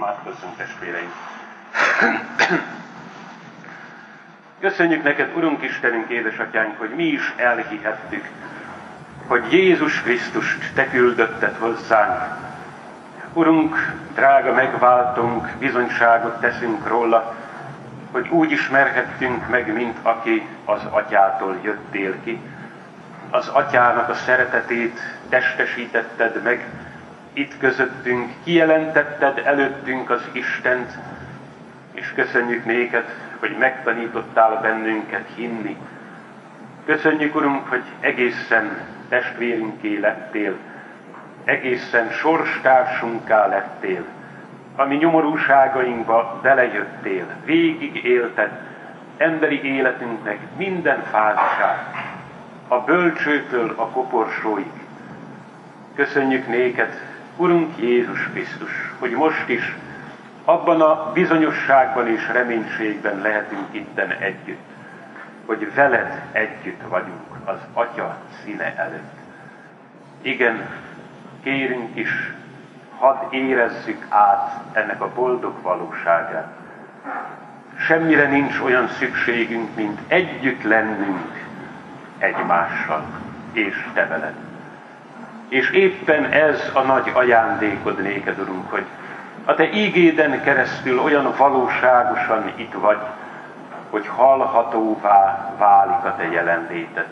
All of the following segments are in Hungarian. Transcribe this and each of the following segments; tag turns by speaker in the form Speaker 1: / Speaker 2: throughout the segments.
Speaker 1: Imádkozzunk testvéreim! Köszönjük neked, Urunk Istenünk, édesatyánk, hogy mi is elhihettük, hogy Jézus Krisztust te küldötted hozzánk. Urunk, drága megváltunk, bizonyságot teszünk róla, hogy úgy ismerhettünk meg, mint aki az atyától jöttél ki. Az atyának a szeretetét testesítetted meg, itt közöttünk, kijelentetted előttünk az Istent, és köszönjük néked, hogy megtanítottál bennünket hinni. Köszönjük, Urunk, hogy egészen testvérünké lettél, egészen sorstársunká lettél, ami nyomorúságainkba belejöttél, végig élted emberi életünknek minden fázisát, a bölcsőtől a koporsóig. Köszönjük néked, Urunk Jézus Krisztus, hogy most is abban a bizonyosságban és reménységben lehetünk itten együtt, hogy veled együtt vagyunk az Atya színe előtt. Igen, kérünk is, hadd érezzük át ennek a boldog valóságát. Semmire nincs olyan szükségünk, mint együtt lennünk egymással és te veled. És éppen ez a nagy ajándékod néked, Urunk, hogy a Te ígéden keresztül olyan valóságosan itt vagy, hogy hallhatóvá válik a Te jelenléted.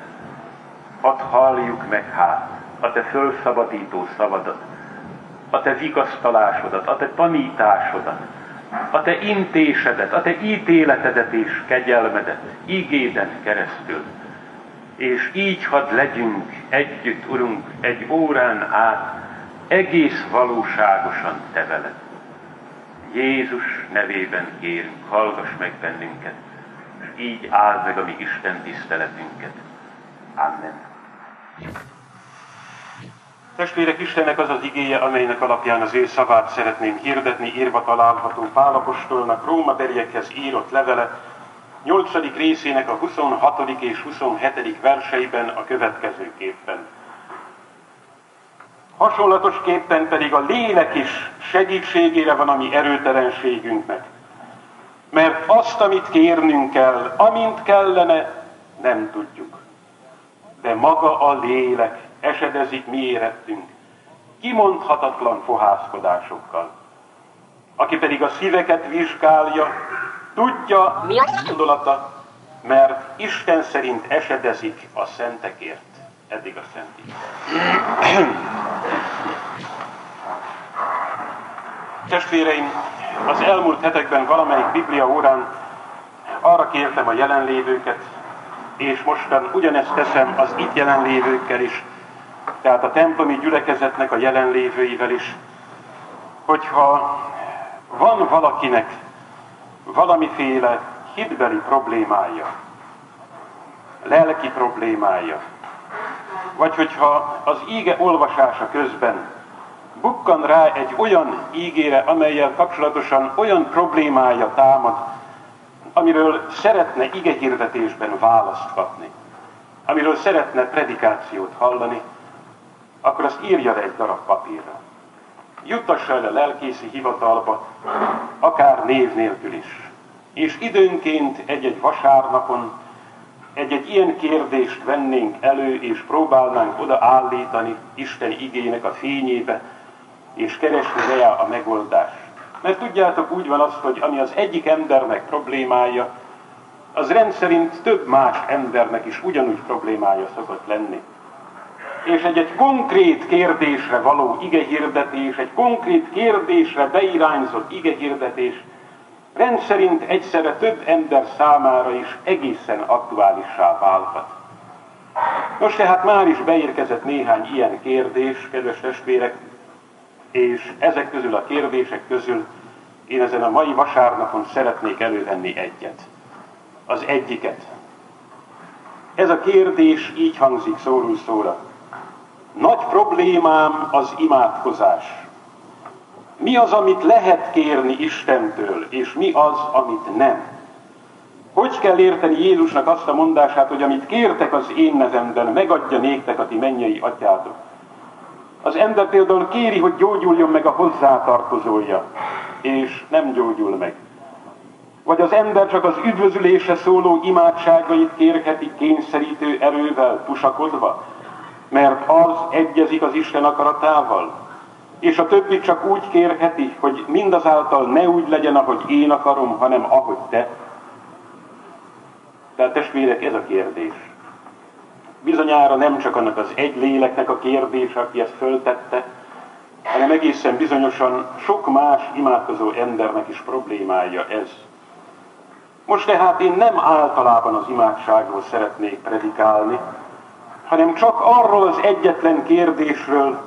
Speaker 1: Hadd halljuk meg hát a Te fölszabadító szavadat, a Te vigasztalásodat, a Te tanításodat, a Te intésedet, a Te ítéletedet és kegyelmedet ígéden keresztül és így hadd legyünk együtt, Urunk, egy órán át, egész valóságosan Te veled. Jézus nevében kérünk, hallgass meg bennünket, és így áld meg a mi Isten tiszteletünket. Amen. Testvérek, Istennek az az igéje, amelynek alapján az ő szavát szeretném hirdetni, írva található Pálapostolnak Róma beriekhez írott levele, 8. részének a 26. és 27. verseiben a következőképpen. Hasonlatosképpen pedig a lélek is segítségére van a mi erőtelenségünknek. Mert azt, amit kérnünk kell, amint kellene, nem tudjuk. De maga a lélek esedezik mi érettünk, kimondhatatlan fohászkodásokkal. Aki pedig a szíveket vizsgálja, Tudja, mi a gondolata, mert Isten szerint esedezik a szentekért. Eddig a szentig. Testvéreim, az elmúlt hetekben valamelyik Biblia órán arra kértem a jelenlévőket, és mostan ugyanezt teszem az itt jelenlévőkkel is, tehát a templomi gyülekezetnek a jelenlévőivel is, hogyha van valakinek valamiféle hitbeli problémája, lelki problémája, vagy hogyha az íge olvasása közben bukkan rá egy olyan ígére, amelyel kapcsolatosan olyan problémája támad, amiről szeretne igehirdetésben választ kapni, amiről szeretne predikációt hallani, akkor azt írja le egy darab papírra juttassa el a lelkészi hivatalba, akár név nélkül is. És időnként egy-egy vasárnapon egy-egy ilyen kérdést vennénk elő, és próbálnánk odaállítani Isten igének a fényébe, és keresni rá a megoldást. Mert tudjátok, úgy van az, hogy ami az egyik embernek problémája, az rendszerint több más embernek is ugyanúgy problémája szokott lenni és egy, egy konkrét kérdésre való igehirdetés, egy konkrét kérdésre beirányzott igehirdetés rendszerint egyszerre több ember számára is egészen aktuálissá válhat. Nos, tehát már is beérkezett néhány ilyen kérdés, kedves testvérek, és ezek közül a kérdések közül én ezen a mai vasárnapon szeretnék elővenni egyet. Az egyiket. Ez a kérdés így hangzik szórul szóra. Nagy problémám az imádkozás. Mi az, amit lehet kérni Istentől, és mi az, amit nem? Hogy kell érteni Jézusnak azt a mondását, hogy amit kértek az én nevemben, megadja néktek a ti mennyei atyátok? Az ember például kéri, hogy gyógyuljon meg a hozzátartozója. és nem gyógyul meg. Vagy az ember csak az üdvözülése szóló imádságait kérheti kényszerítő erővel tusakodva, mert az egyezik az Isten akaratával, és a többi csak úgy kérheti, hogy mindazáltal ne úgy legyen, ahogy én akarom, hanem ahogy te. Tehát testvérek, ez a kérdés. Bizonyára nem csak annak az egy léleknek a kérdés, aki ezt föltette, hanem egészen bizonyosan sok más imádkozó embernek is problémája ez. Most tehát én nem általában az imádságról szeretnék predikálni, hanem csak arról az egyetlen kérdésről,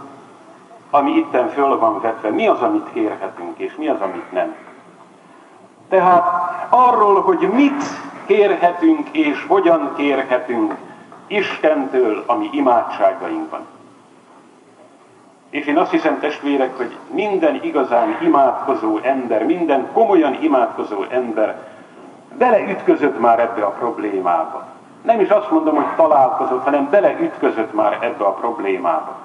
Speaker 1: ami itten föl van vetve. Mi az, amit kérhetünk, és mi az, amit nem. Tehát arról, hogy mit kérhetünk, és hogyan kérhetünk Istentől, ami imádságainkban. És én azt hiszem, testvérek, hogy minden igazán imádkozó ember, minden komolyan imádkozó ember beleütközött már ebbe a problémába. Nem is azt mondom, hogy találkozott, hanem beleütközött már ebbe a problémába.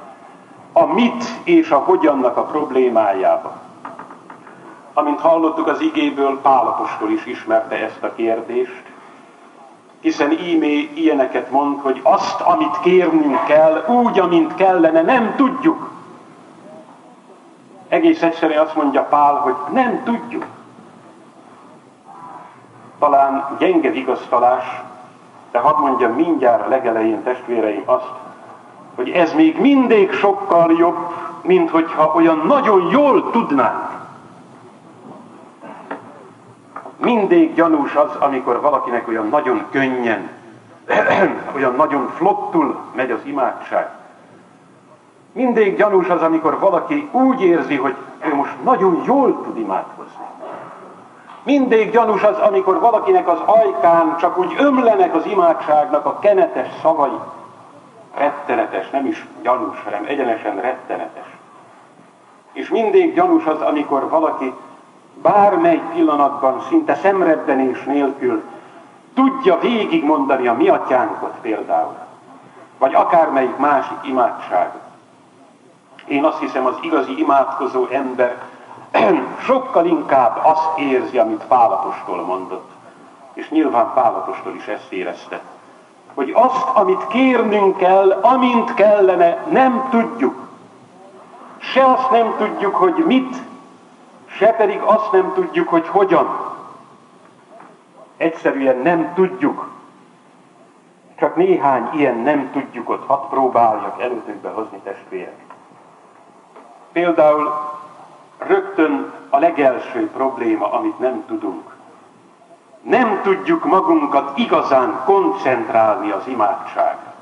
Speaker 1: A mit és a hogyannak a problémájába. Amint hallottuk az igéből, Pálapostól is ismerte ezt a kérdést, hiszen ímé ilyeneket mond, hogy azt, amit kérnünk kell, úgy, amint kellene, nem tudjuk. Egész egyszerűen azt mondja Pál, hogy nem tudjuk. Talán gyenge vigasztalás, de hadd mondjam mindjárt a legelején testvéreim azt, hogy ez még mindig sokkal jobb, mint hogyha olyan nagyon jól tudnánk. Mindig gyanús az, amikor valakinek olyan nagyon könnyen, olyan nagyon flottul megy az imádság. Mindig gyanús az, amikor valaki úgy érzi, hogy ő most nagyon jól tud imádkozni. Mindig gyanús az, amikor valakinek az ajkán csak úgy ömlenek az imádságnak a kenetes szavai. Rettenetes, nem is gyanús, hanem egyenesen rettenetes. És mindig gyanús az, amikor valaki bármely pillanatban, szinte szemrebbenés nélkül tudja végigmondani a mi atyánkot például, vagy akármelyik másik imádságot. Én azt hiszem, az igazi imádkozó ember sokkal inkább azt érzi, amit Pálapostól mondott. És nyilván Pálapostól is ezt érezte. Hogy azt, amit kérnünk kell, amint kellene, nem tudjuk. Se azt nem tudjuk, hogy mit, se pedig azt nem tudjuk, hogy hogyan. Egyszerűen nem tudjuk. Csak néhány ilyen nem tudjuk ott hadd próbáljak előtökbe hozni testvérek. Például rögtön a legelső probléma, amit nem tudunk. Nem tudjuk magunkat igazán koncentrálni az imádságra.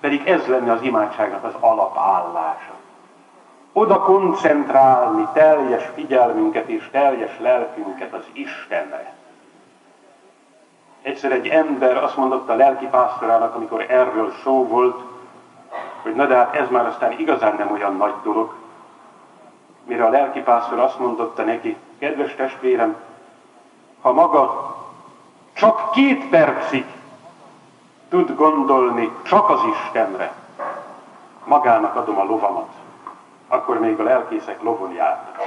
Speaker 1: Pedig ez lenne az imádságnak az alapállása. Oda koncentrálni teljes figyelmünket és teljes lelkünket az Istenre. Egyszer egy ember azt mondotta a lelkipásztorának, amikor erről szó volt, hogy na de hát ez már aztán igazán nem olyan nagy dolog, mire a lelkipásztor azt mondotta neki, kedves testvérem, ha maga csak két percig tud gondolni csak az Istenre, magának adom a lovamat, akkor még a lelkészek lovon jártak.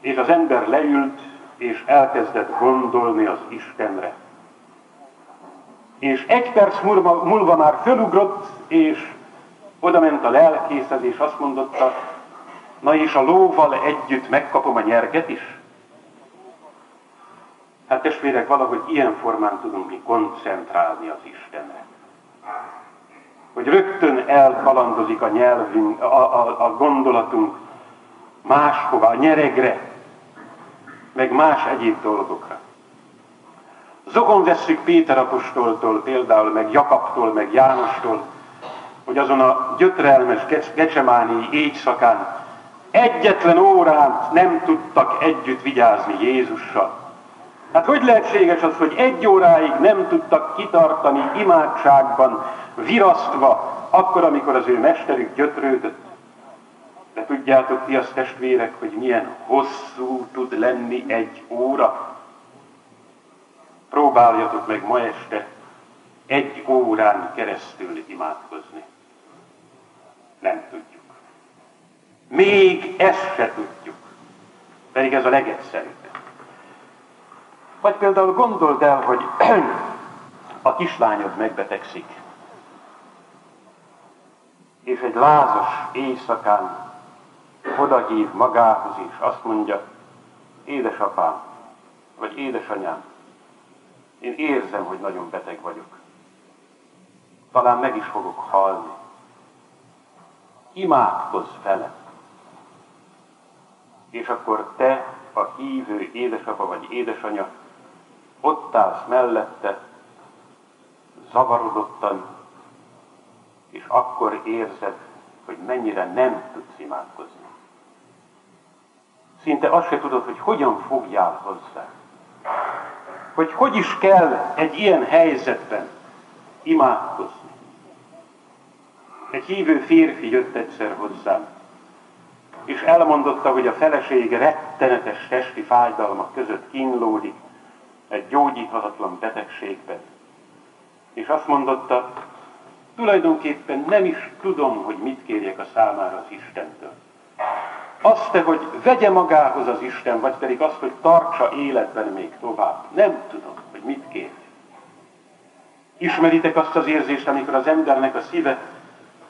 Speaker 1: És az ember leült, és elkezdett gondolni az Istenre. És egy perc múlva, múlva már fölugrott, és oda ment a lelkészhez, és azt mondotta, Na és a lóval együtt megkapom a nyerget is? Hát testvérek, valahogy ilyen formán tudunk mi koncentrálni az Istenre. Hogy rögtön elkalandozik a nyelvünk, a, a, a gondolatunk máshova, a nyeregre, meg más egyéb dolgokra. Zogon vesszük Péter apostoltól például, meg Jakabtól, meg Jánostól, hogy azon a gyötrelmes gecsemáni éjszakán Egyetlen órán nem tudtak együtt vigyázni Jézussal. Hát hogy lehetséges az, hogy egy óráig nem tudtak kitartani imádságban, virasztva, akkor, amikor az ő mesterük gyötrődött? De tudjátok ti az testvérek, hogy milyen hosszú tud lenni egy óra? Próbáljatok meg ma este egy órán keresztül imádkozni. Nem tudjuk. Még ezt se tudjuk. Pedig ez a legegyszerűbb. Vagy például gondold el, hogy a kislányod megbetegszik, és egy lázas éjszakán odahív magához, és azt mondja, édesapám, vagy édesanyám, én érzem, hogy nagyon beteg vagyok. Talán meg is fogok halni. Imádkozz velem. És akkor te, a hívő édesapa vagy édesanya, ott állsz mellette, zavarodottan, és akkor érzed, hogy mennyire nem tudsz imádkozni. Szinte azt se tudod, hogy hogyan fogjál hozzá. Hogy hogy is kell egy ilyen helyzetben imádkozni. Egy hívő férfi jött egyszer hozzám, és elmondotta, hogy a felesége rettenetes testi fájdalmak között kínlódik egy gyógyíthatatlan betegségben. És azt mondotta, tulajdonképpen nem is tudom, hogy mit kérjek a számára az Istentől. Azt te, hogy vegye magához az Isten, vagy pedig azt, hogy tartsa életben még tovább. Nem tudom, hogy mit kér. Ismeritek azt az érzést, amikor az embernek a szíve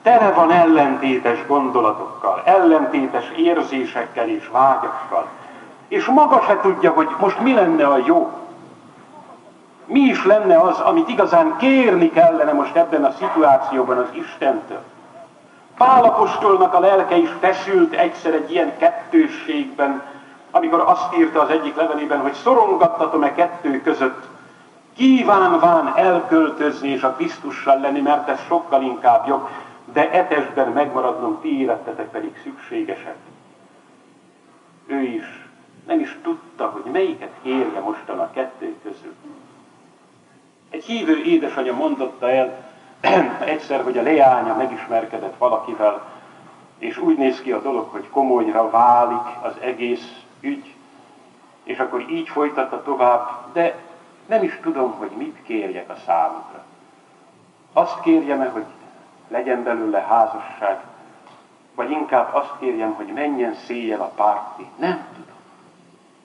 Speaker 1: tele van ellentétes gondolatokkal, ellentétes érzésekkel és vágyakkal. És maga se tudja, hogy most mi lenne a jó. Mi is lenne az, amit igazán kérni kellene most ebben a szituációban az Istentől. Pálapostolnak a lelke is feszült egyszer egy ilyen kettősségben, amikor azt írta az egyik levelében, hogy szorongattatom-e kettő között, kívánván elköltözni és a Krisztussal lenni, mert ez sokkal inkább jobb, de etesben megmaradnom, ti életetek pedig szükségesek. Ő is nem is tudta, hogy melyiket érje mostan a kettő közül. Egy hívő édesanyja mondotta el egyszer, hogy a leánya megismerkedett valakivel, és úgy néz ki a dolog, hogy komolyra válik az egész ügy, és akkor így folytatta tovább, de nem is tudom, hogy mit kérjek a számukra. Azt kérjem-e, hogy legyen belőle házasság, vagy inkább azt kérjem, hogy menjen széjjel a párti. Nem tudom.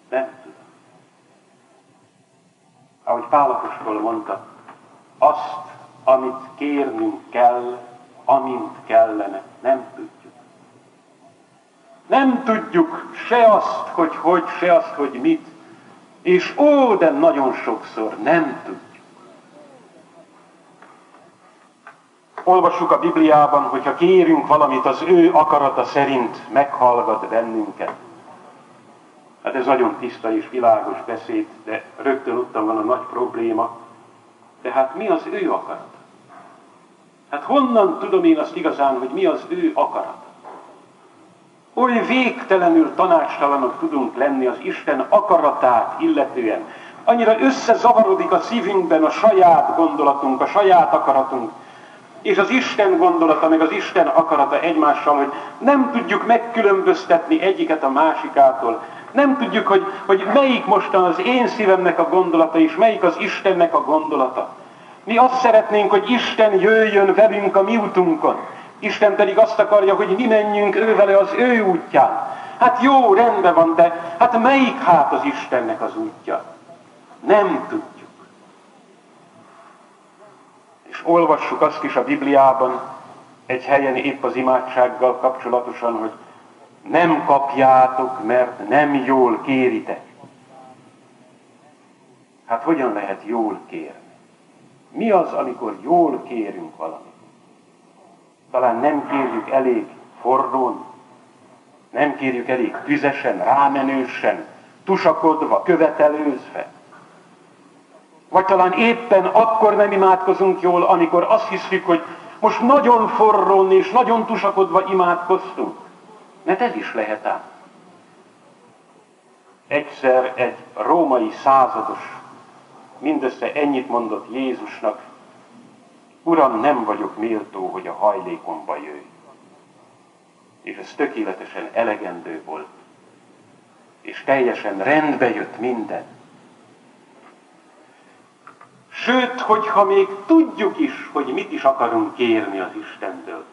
Speaker 1: Nem tudom. Ahogy Pálapostól mondta, azt, amit kérnünk kell, amint kellene, nem tudjuk. Nem tudjuk se azt, hogy hogy, se azt, hogy mit, és ó, de nagyon sokszor nem tudjuk. Olvassuk a Bibliában, hogyha kérünk valamit, az ő akarata szerint meghallgat bennünket. Hát ez nagyon tiszta és világos beszéd, de rögtön ott van a nagy probléma. Tehát mi az ő akarat? Hát honnan tudom én azt igazán, hogy mi az ő akarat? Oly végtelenül tanácstalanok tudunk lenni az Isten akaratát illetően. Annyira összezavarodik a szívünkben a saját gondolatunk, a saját akaratunk, és az Isten gondolata, meg az Isten akarata egymással, hogy nem tudjuk megkülönböztetni egyiket a másikától. Nem tudjuk, hogy, hogy melyik mostan az én szívemnek a gondolata, és melyik az Istennek a gondolata. Mi azt szeretnénk, hogy Isten jöjjön velünk a mi útunkon. Isten pedig azt akarja, hogy mi menjünk ő vele az ő útján. Hát jó, rendben van, de hát melyik hát az Istennek az útja? Nem tudjuk. És olvassuk azt is a Bibliában, egy helyen épp az imádsággal kapcsolatosan, hogy nem kapjátok, mert nem jól kéritek. Hát hogyan lehet jól kérni? Mi az, amikor jól kérünk valamit? Talán nem kérjük elég forrón, nem kérjük elég tüzesen, rámenősen, tusakodva, követelőzve. Vagy talán éppen akkor nem imádkozunk jól, amikor azt hiszük, hogy most nagyon forrón és nagyon tusakodva imádkoztunk. Mert ez is lehet ám. Egyszer egy római százados mindössze ennyit mondott Jézusnak, Uram, nem vagyok méltó, hogy a hajlékomba jöjj. És ez tökéletesen elegendő volt. És teljesen rendbe jött minden. Sőt, hogyha még tudjuk is, hogy mit is akarunk kérni az Istentől.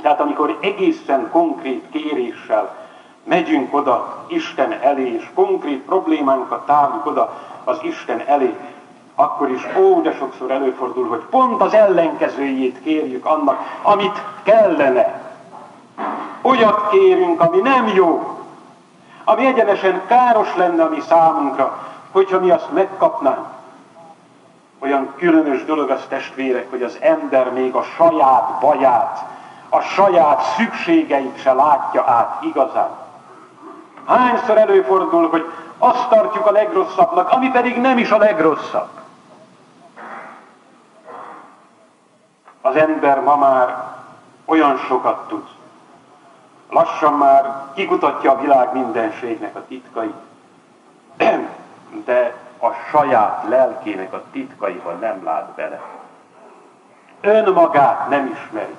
Speaker 1: Tehát amikor egészen konkrét kéréssel megyünk oda Isten elé, és konkrét problémánkat tárjuk oda az Isten elé, akkor is ó, de sokszor előfordul, hogy pont az ellenkezőjét kérjük annak, amit kellene. Olyat kérünk, ami nem jó, ami egyenesen káros lenne a mi számunkra, hogyha mi azt megkapnánk. Olyan különös dolog az testvérek, hogy az ember még a saját baját, a saját szükségeit se látja át igazán. Hányszor előfordul, hogy azt tartjuk a legrosszabbnak, ami pedig nem is a legrosszabb. Az ember ma már olyan sokat tud. Lassan már kikutatja a világ mindenségnek a titkait, de a saját lelkének a titkaiban nem lát bele. Önmagát nem ismeri.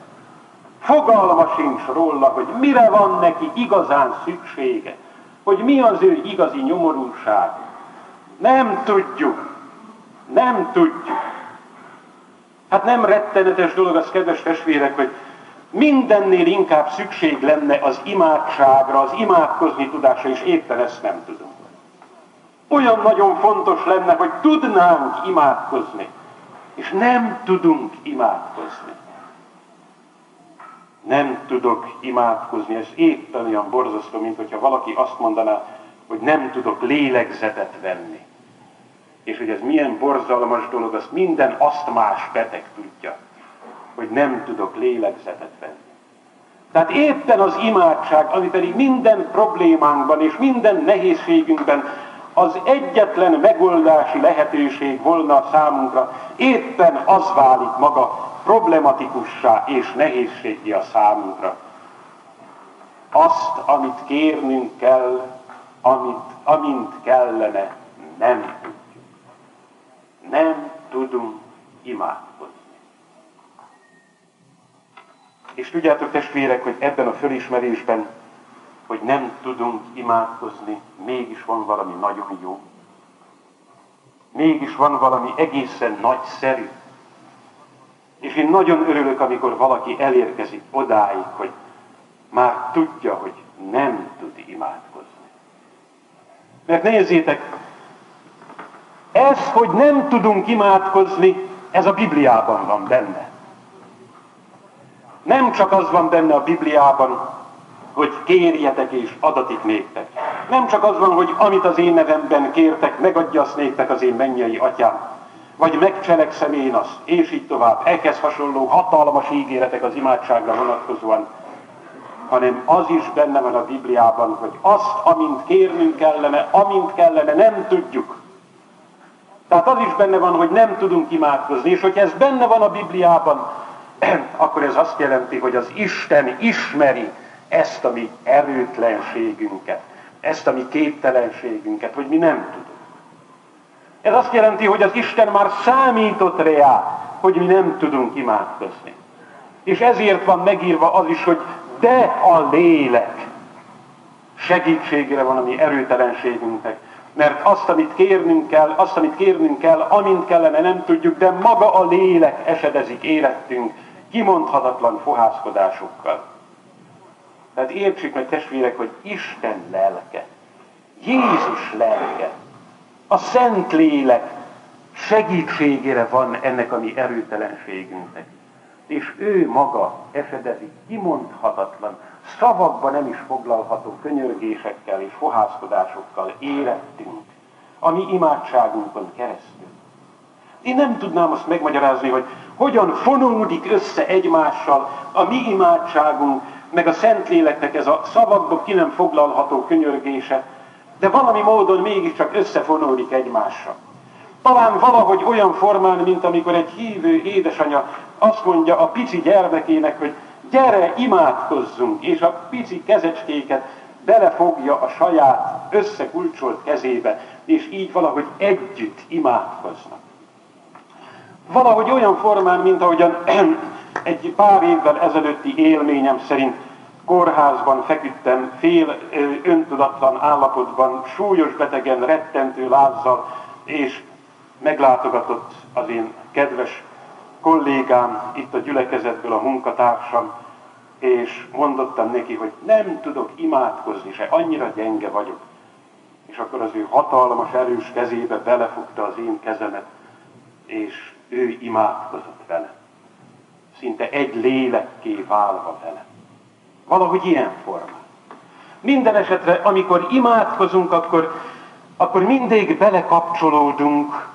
Speaker 1: Fogalma sincs róla, hogy mire van neki igazán szüksége, hogy mi az ő igazi nyomorúság. Nem tudjuk. Nem tudjuk. Hát nem rettenetes dolog az, kedves testvérek, hogy mindennél inkább szükség lenne az imádságra, az imádkozni tudása, és éppen ezt nem tudunk. Olyan nagyon fontos lenne, hogy tudnánk imádkozni, és nem tudunk imádkozni. Nem tudok imádkozni, ez éppen olyan borzasztó, mint hogyha valaki azt mondaná, hogy nem tudok lélegzetet venni. És hogy ez milyen borzalmas dolog, azt minden asztmás beteg tudja, hogy nem tudok lélegzetet venni. Tehát éppen az imádság, ami pedig minden problémánkban és minden nehézségünkben az egyetlen megoldási lehetőség volna számunkra, éppen az válik maga problematikussá és nehézségi a számunkra. Azt, amit kérnünk kell, amit, amint kellene, nem tudjuk. Nem tudunk imádkozni. És tudjátok testvérek, hogy ebben a fölismerésben hogy nem tudunk imádkozni, mégis van valami nagyon jó. Mégis van valami egészen nagyszerű. És én nagyon örülök, amikor valaki elérkezik odáig, hogy már tudja, hogy nem tud imádkozni. Mert nézzétek, ez, hogy nem tudunk imádkozni, ez a Bibliában van benne. Nem csak az van benne a Bibliában, hogy kérjetek és adatik néktek. Nem csak az van, hogy amit az én nevemben kértek, megadja azt néktek az én mennyei atyám, vagy megcselekszem én azt, és így tovább. Ehhez hasonló hatalmas ígéretek az imádságra vonatkozóan, hanem az is benne van a Bibliában, hogy azt, amint kérnünk kellene, amint kellene, nem tudjuk. Tehát az is benne van, hogy nem tudunk imádkozni, és hogy ez benne van a Bibliában, akkor ez azt jelenti, hogy az Isten ismeri ezt a mi erőtlenségünket, ezt a mi képtelenségünket, hogy mi nem tudunk. Ez azt jelenti, hogy az Isten már számított rá, hogy mi nem tudunk imádkozni. És ezért van megírva az is, hogy de a lélek segítségére van a mi erőtelenségünknek. Mert azt, amit kérnünk kell, azt, amit kérnünk kell, amint kellene, nem tudjuk, de maga a lélek esedezik életünk kimondhatatlan fohászkodásokkal. Tehát értsük meg testvérek, hogy Isten lelke, Jézus lelke, a Szent Lélek segítségére van ennek a mi erőtelenségünknek. És ő maga esedezik kimondhatatlan, szavakba nem is foglalható könyörgésekkel és fohászkodásokkal érettünk, a mi imádságunkon keresztül. Én nem tudnám azt megmagyarázni, hogy hogyan fonódik össze egymással a mi imádságunk, meg a Szentléleknek ez a szavakba ki nem foglalható könyörgése, de valami módon mégiscsak összefonódik egymással. Talán valahogy olyan formán, mint amikor egy hívő édesanya azt mondja a pici gyermekének, hogy gyere, imádkozzunk, és a pici kezecskéket belefogja a saját összekulcsolt kezébe, és így valahogy együtt imádkoznak. Valahogy olyan formán, mint ahogyan egy pár évvel ezelőtti élményem szerint kórházban feküdtem, fél öntudatlan állapotban, súlyos betegen, rettentő lázzal, és meglátogatott az én kedves kollégám, itt a gyülekezetből a munkatársam, és mondottam neki, hogy nem tudok imádkozni se, annyira gyenge vagyok. És akkor az ő hatalmas, erős kezébe belefogta az én kezemet, és ő imádkozott vele. Szinte egy lélekké válva vele. Valahogy ilyen formán. Minden esetre, amikor imádkozunk, akkor, akkor mindig belekapcsolódunk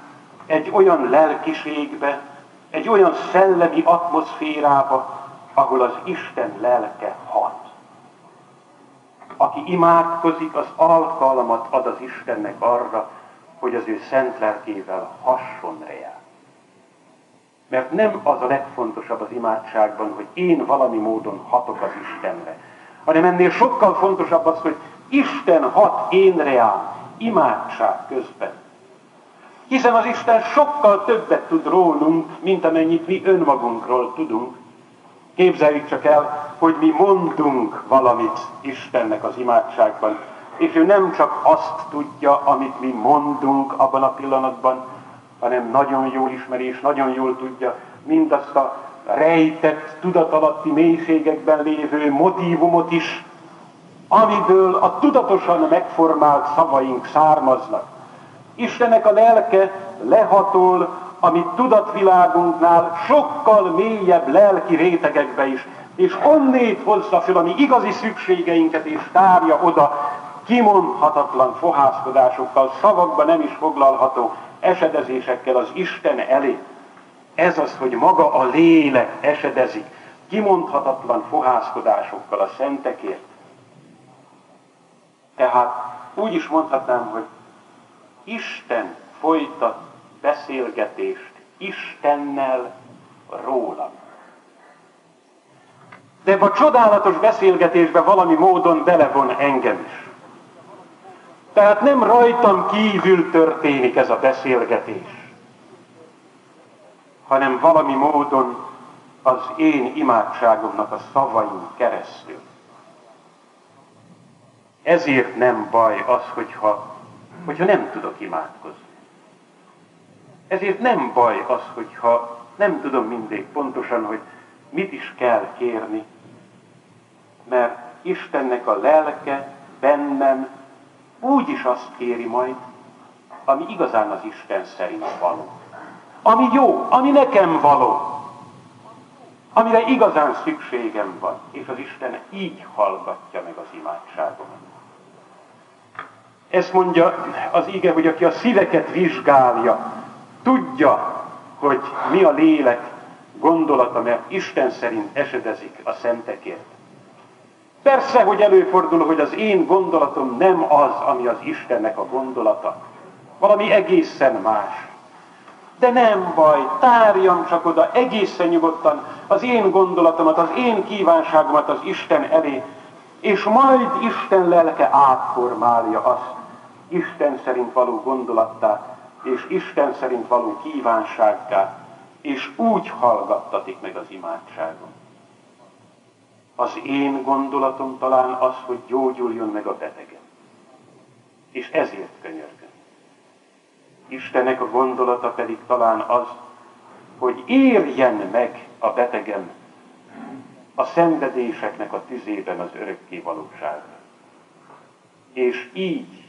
Speaker 1: egy olyan lelkiségbe, egy olyan szellemi atmoszférába, ahol az Isten lelke hat. Aki imádkozik, az alkalmat ad az Istennek arra, hogy az ő szent lelkével hasson reál. Mert nem az a legfontosabb az imádságban, hogy én valami módon hatok az Istenre, hanem ennél sokkal fontosabb az, hogy Isten hat én reál, imádság közben. Hiszen az Isten sokkal többet tud rólunk, mint amennyit mi önmagunkról tudunk. Képzeljük csak el, hogy mi mondunk valamit Istennek az imádságban, és ő nem csak azt tudja, amit mi mondunk abban a pillanatban, hanem nagyon jól ismeri és nagyon jól tudja mindazt a rejtett, tudatalatti mélységekben lévő motívumot is, amiből a tudatosan megformált szavaink származnak. Istennek a lelke lehatol a mi tudatvilágunknál sokkal mélyebb lelki rétegekbe is, és onnét hozza fel a mi igazi szükségeinket, és tárja oda kimondhatatlan fohászkodásokkal, szavakba nem is foglalható esedezésekkel az Isten elé. Ez az, hogy maga a lélek esedezik, kimondhatatlan fohászkodásokkal a szentekért. Tehát úgy is mondhatnám, hogy Isten folytat beszélgetést Istennel rólam. De ebben a csodálatos beszélgetésbe valami módon belevon engem is. Tehát nem rajtam kívül történik ez a beszélgetés, hanem valami módon az én imádságomnak a szavain keresztül. Ezért nem baj az, hogyha, hogyha nem tudok imádkozni. Ezért nem baj az, hogyha nem tudom mindig pontosan, hogy mit is kell kérni, mert Istennek a lelke bennem úgy is azt kéri majd, ami igazán az Isten szerint való. Ami jó, ami nekem való. Amire igazán szükségem van. És az Isten így hallgatja meg az imádságomat. Ezt mondja az ige, hogy aki a szíveket vizsgálja, tudja, hogy mi a lélek gondolata, mert Isten szerint esedezik a szentekért. Persze, hogy előfordul, hogy az én gondolatom nem az, ami az Istennek a gondolata. Valami egészen más. De nem baj, tárjam csak oda egészen nyugodtan az én gondolatomat, az én kívánságomat az Isten elé, és majd Isten lelke átformálja azt Isten szerint való gondolattá, és Isten szerint való kívánsággá, és úgy hallgattatik meg az imádságon. Az én gondolatom talán az, hogy gyógyuljon meg a betegem. És ezért könyörgöm. Istennek a gondolata pedig talán az, hogy érjen meg a betegem a szenvedéseknek a tüzében az örökké valóságra. És így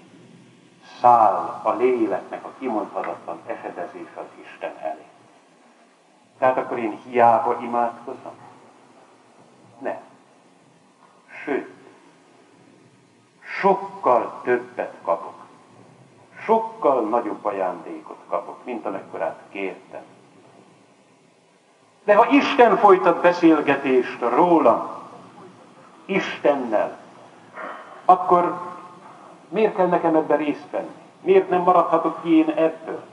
Speaker 1: száll a léleknek a kimondhatatlan esedezés az Isten elé. Tehát akkor én hiába imádkozom? Nem. Sőt, sokkal többet kapok. Sokkal nagyobb ajándékot kapok, mint amekkorát kértem. De ha Isten folytat beszélgetést rólam, Istennel, akkor miért kell nekem ebben részt venni? Miért nem maradhatok ki én ebből?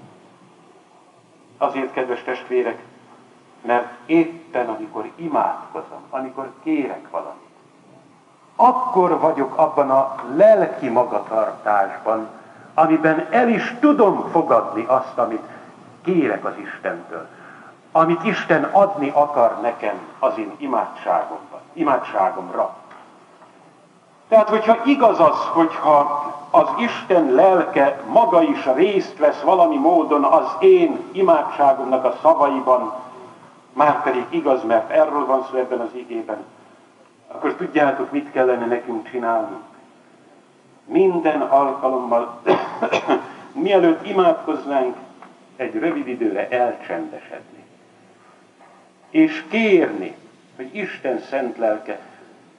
Speaker 1: Azért, kedves testvérek, mert éppen amikor imádkozom, amikor kérek valamit, akkor vagyok abban a lelki magatartásban, amiben el is tudom fogadni azt, amit kérek az Istentől. Amit Isten adni akar nekem az én imádságomban, imádságomra. Tehát, hogyha igaz az, hogyha az Isten lelke maga is részt vesz valami módon az én imádságomnak a szavaiban, már pedig igaz, mert erről van szó ebben az igében, akkor tudjátok, mit kellene nekünk csinálnunk? Minden alkalommal, mielőtt imádkoznánk, egy rövid időre elcsendesedni. És kérni, hogy Isten szent lelke,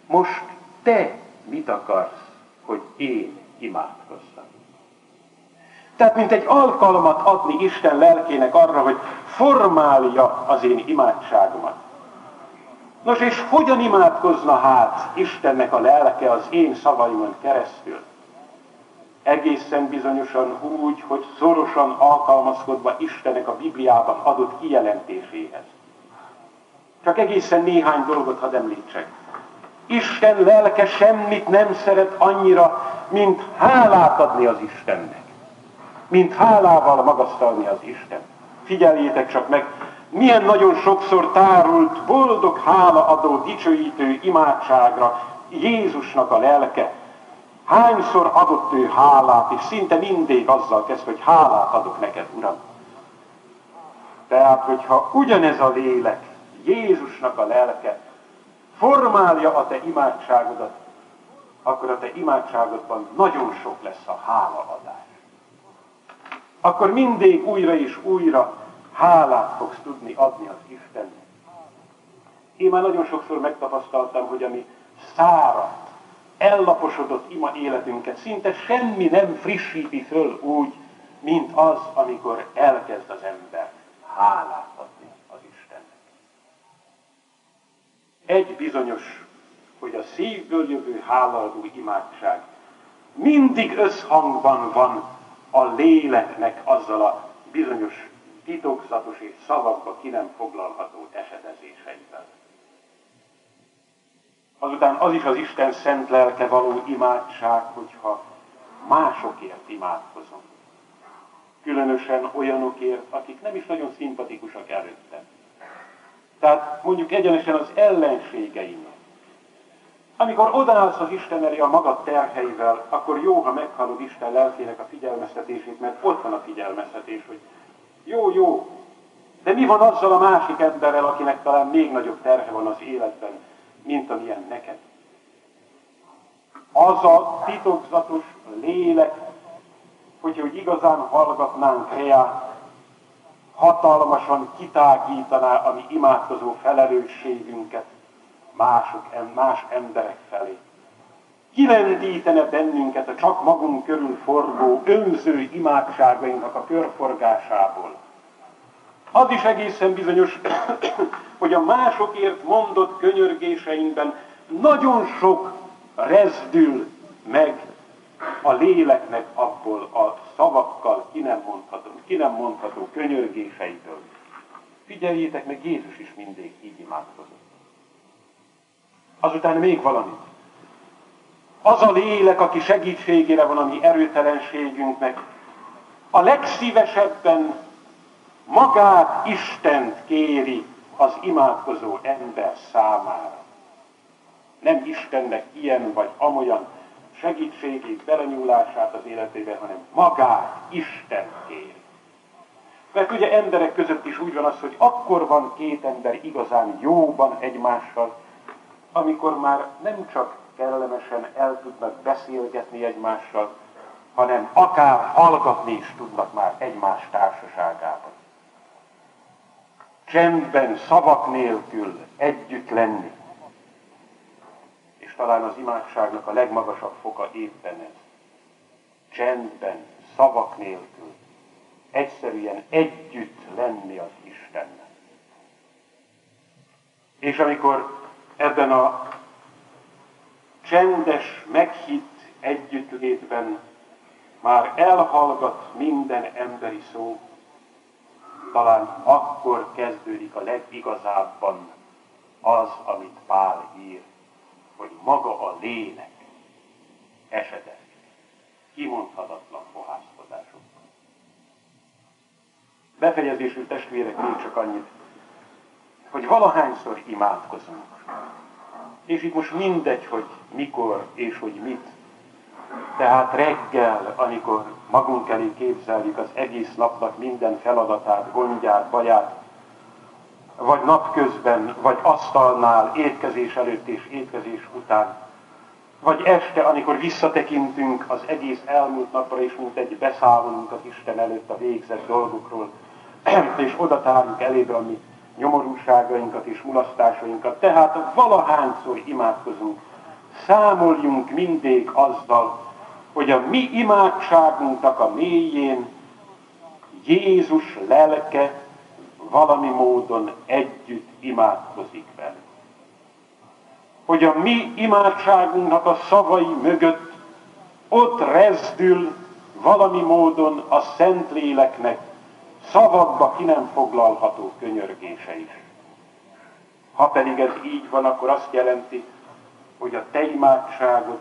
Speaker 1: most te mit akarsz, hogy én imádkozzam? Tehát, mint egy alkalmat adni Isten lelkének arra, hogy formálja az én imádságomat. Nos, és hogyan imádkozna hát Istennek a lelke az én szavaimon keresztül? Egészen bizonyosan úgy, hogy szorosan alkalmazkodva Istennek a Bibliában adott kijelentéséhez. Csak egészen néhány dolgot hadd említsek. Isten lelke semmit nem szeret annyira, mint hálát adni az Istennek. Mint hálával magasztalni az Isten. Figyeljétek csak meg, milyen nagyon sokszor tárult boldog hálaadó, dicsőítő imádságra Jézusnak a lelke. Hányszor adott ő hálát, és szinte mindig azzal kezd, hogy hálát adok neked, Uram. Tehát, hogyha ugyanez a lélek, Jézusnak a lelke, formálja a te imádságodat, akkor a te imádságodban nagyon sok lesz a hálaadás. Akkor mindig újra és újra hálát fogsz tudni adni az Istennek. Én már nagyon sokszor megtapasztaltam, hogy ami száradt, ellaposodott ima életünket, szinte semmi nem frissíti föl úgy, mint az, amikor elkezd az ember hálát adni az Istennek. Egy bizonyos, hogy a szívből jövő hálaadó imádság mindig összhangban van a léleknek azzal a bizonyos titokzatos és szavakba ki nem foglalható esedezéseivel. Azután az is az Isten szent lelke való imádság, hogyha másokért imádkozom. Különösen olyanokért, akik nem is nagyon szimpatikusak előttem. Tehát mondjuk egyenesen az ellenségeimnek. Amikor odaállsz az Isten elé a magad terheivel, akkor jó, ha meghallod Isten lelkének a figyelmeztetését, mert ott van a figyelmeztetés, hogy jó, jó. De mi van azzal a másik emberrel, akinek talán még nagyobb terhe van az életben, mint amilyen neked? Az a titokzatos lélek, hogyha úgy igazán hallgatnánk reá, hatalmasan kitágítaná a mi imádkozó felelősségünket mások, más emberek felé. Kilendítene bennünket a csak magunk körül forgó, önző imádságainknak a körforgásából. Az is egészen bizonyos, hogy a másokért mondott könyörgéseinkben nagyon sok rezdül meg a léleknek abból a szavakkal ki nem mondható, ki nem mondható könyörgéseitől. Figyeljétek meg, Jézus is mindig így imádkozott. Azután még valamit. Az a lélek, aki segítségére van a mi erőtelenségünknek, a legszívesebben magát Istent kéri az imádkozó ember számára. Nem Istennek ilyen vagy amolyan segítségét, belenyúlását az életébe, hanem magát Isten kéri. Mert ugye emberek között is úgy van az, hogy akkor van két ember igazán jóban egymással, amikor már nem csak kellemesen el tudnak beszélgetni egymással, hanem akár hallgatni is tudnak már egymás társaságában. Csendben, szavak nélkül együtt lenni. És talán az imádságnak a legmagasabb foka éppen ez. Csendben, szavak nélkül, egyszerűen együtt lenni az Istennek. És amikor ebben a csendes, meghitt együttlétben már elhallgat minden emberi szó, talán akkor kezdődik a legigazábban az, amit Pál ír, hogy maga a lélek esetek kimondhatatlan fohászkodásokban. Befejezésül testvérek még csak annyit, hogy valahányszor imádkozunk, és itt most mindegy, hogy mikor és hogy mit. Tehát reggel, amikor magunk elé képzeljük az egész napnak minden feladatát, gondját, baját, vagy napközben, vagy asztalnál, étkezés előtt és étkezés után, vagy este, amikor visszatekintünk az egész elmúlt napra, és mint egy beszámolunk az Isten előtt a végzett dolgokról, és oda tárjuk elébe a mi nyomorúságainkat és mulasztásainkat. Tehát valahányszor imádkozunk, számoljunk mindig azzal, hogy a mi imádságunknak a mélyén Jézus lelke valami módon együtt imádkozik velünk. Hogy a mi imádságunknak a szavai mögött ott rezdül valami módon a Szentléleknek szavakba ki nem foglalható könyörgése is. Ha pedig ez így van, akkor azt jelenti, hogy a te imádságod,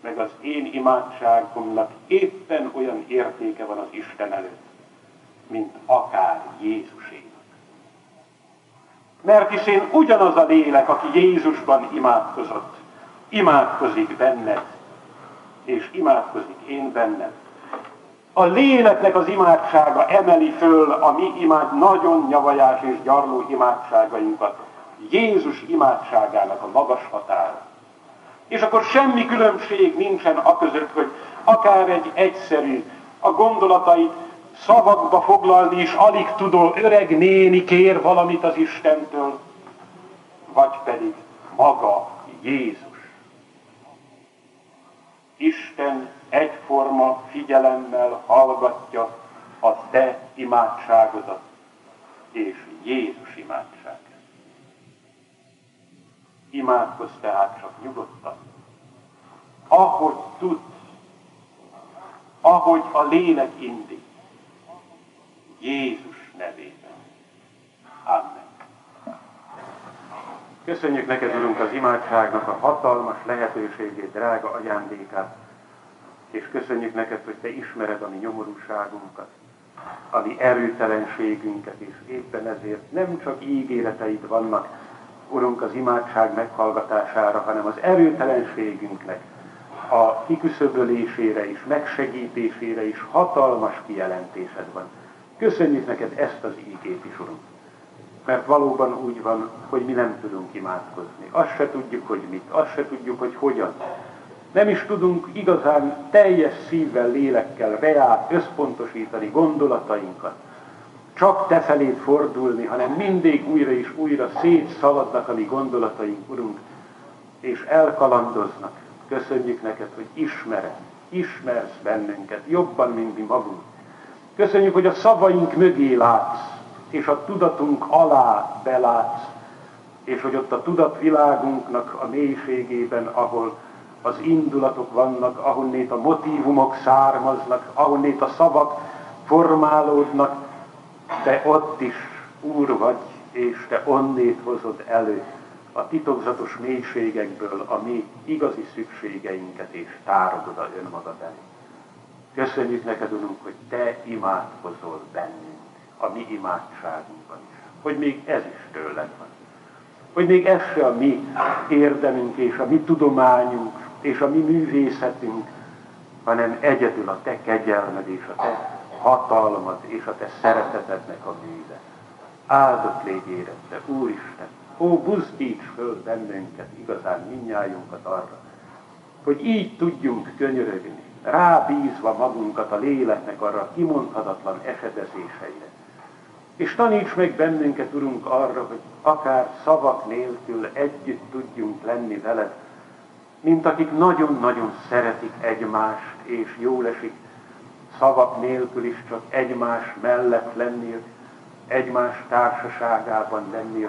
Speaker 1: meg az én imádságomnak éppen olyan értéke van az Isten előtt, mint akár Jézusének. Mert hiszen ugyanaz a lélek, aki Jézusban imádkozott, imádkozik benned, és imádkozik én benned. A léleknek az imádsága emeli föl a mi imád nagyon nyavajás és gyarló imádságainkat. Jézus imádságának a magas határa. És akkor semmi különbség nincsen a között, hogy akár egy egyszerű, a gondolatait szavakba foglalni is alig tudó öreg néni kér valamit az Istentől, vagy pedig maga Jézus. Isten egyforma figyelemmel hallgatja a te imádságodat és Jézus imádságát. Imádkozz tehát csak nyugodtan, ahogy tudsz, ahogy a lélek indít. Jézus nevében. Amen. Köszönjük neked, Urunk, az imádságnak a hatalmas lehetőségét, drága ajándékát, és köszönjük neked, hogy Te ismered a mi nyomorúságunkat, a mi erőtelenségünket, és éppen ezért nem csak ígéreteid vannak, Urunk, az imádság meghallgatására, hanem az erőtelenségünknek a kiküszöbölésére és megsegítésére is hatalmas kijelentésed van. Köszönjük neked ezt az ígét is, Urunk. Mert valóban úgy van, hogy mi nem tudunk imádkozni. Azt se tudjuk, hogy mit, azt se tudjuk, hogy hogyan. Nem is tudunk igazán teljes szívvel, lélekkel, reát összpontosítani gondolatainkat. Csak te felét fordulni, hanem mindig újra és újra szétszaladnak a mi gondolataink, Urunk, és elkalandoznak. Köszönjük neked, hogy ismered, ismersz bennünket jobban, mint mi magunk Köszönjük, hogy a szavaink mögé látsz, és a tudatunk alá belátsz, és hogy ott a tudatvilágunknak a mélységében, ahol az indulatok vannak, ahonnét a motívumok származnak, ahonnét a szavak formálódnak, te ott is Úr vagy, és te onnét hozod elő a titokzatos mélységekből a mi igazi szükségeinket, és tárod oda önmagad elé. Köszönjük neked, Urunk, hogy Te imádkozol bennünk, a mi imádságunkban is. Hogy még ez is tőled van. Hogy még ez se a mi érdemünk, és a mi tudományunk, és a mi művészetünk, hanem egyedül a Te kegyelmed, és a Te hatalmad, és a Te szeretetednek a műve. Áldott légy érette, Úristen! Ó, buzdíts föl bennünket, igazán minnyájunkat arra, hogy így tudjunk könyörögni, rábízva magunkat a léleknek arra kimondhatatlan esedezéseire. És taníts meg bennünket, Urunk, arra, hogy akár szavak nélkül együtt tudjunk lenni veled, mint akik nagyon-nagyon szeretik egymást, és jól esik szavak nélkül is csak egymás mellett lenni, egymás társaságában lenni.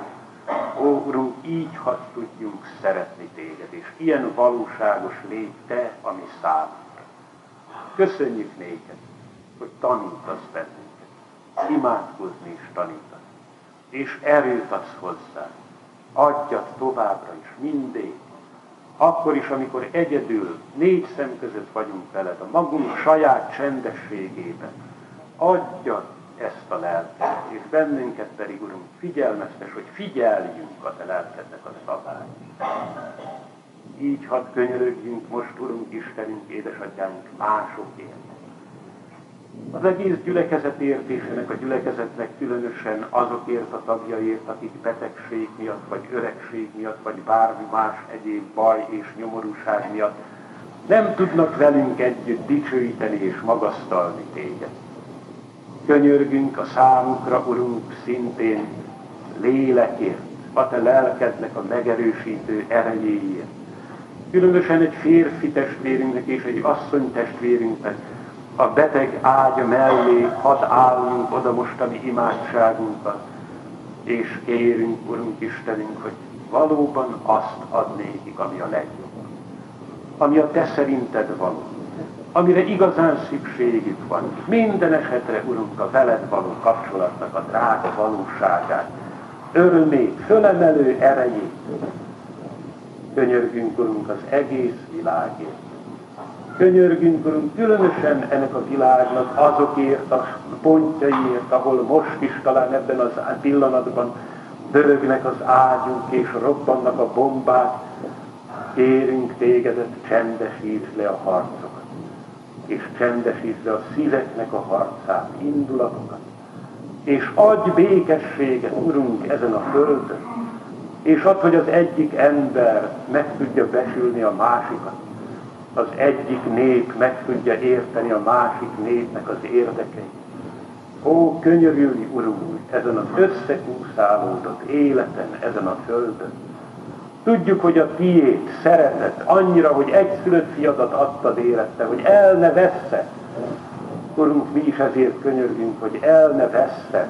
Speaker 1: Ó, Urunk, így hadd tudjunk szeretni téged, és ilyen valóságos légy te, ami számít. Köszönjük néked, hogy tanítasz bennünket. Imádkozni is tanítasz. És erőt adsz hozzá. Adjad továbbra is mindig. Akkor is, amikor egyedül, négy szem között vagyunk veled, a magunk saját csendességében. Adjad ezt a lelket, és bennünket pedig, Urunk, figyelmeztes, hogy figyeljünk a te lelkednek a szabályt. Így hadd könyörögjünk most, Urunk Istenünk, édesatyánk, másokért. Az egész gyülekezet értésének, a gyülekezetnek különösen azokért a tagjaiért, akik betegség miatt, vagy öregség miatt, vagy bármi más egyéb baj és nyomorúság miatt nem tudnak velünk együtt dicsőíteni és magasztalni téged. Könyörgünk a számukra, Urunk, szintén lélekért, a te lelkednek a megerősítő erejéért. Különösen egy férfi testvérünknek és egy asszony testvérünknek a beteg ágya mellé hadd állunk oda mostani imádságunkat, és kérünk, Urunk Istenünk, hogy valóban azt ad nékik, ami a legjobb. Ami a Te szerinted való. Amire igazán szükségük van. Minden esetre, Urunk, a veled való kapcsolatnak a drága valóságát, örömét, fölemelő erejét. Könyörgünk, Urunk, az egész világért Könyörgünk, Urunk, különösen ennek a világnak azokért a pontjaiért, ahol most is talán ebben az pillanatban dörögnek az ágyunk és robbannak a bombák, kérünk tégedet, csendesítsd le a harcokat, és csendesítsd le a szíveknek a harcát, indulatokat, és adj békességet, Urunk, ezen a földön, és add, hogy az egyik ember meg tudja besülni a másikat, az egyik nép meg tudja érteni a másik népnek az érdekeit. Ó, könyörülj, Urunk, ezen az összekúszálódott életen, ezen a földön. Tudjuk, hogy a tiéd szeretett annyira, hogy egy szülött fiadat adtad élette, hogy el ne vessze. Urunk, mi is ezért könyörgünk, hogy el ne vessze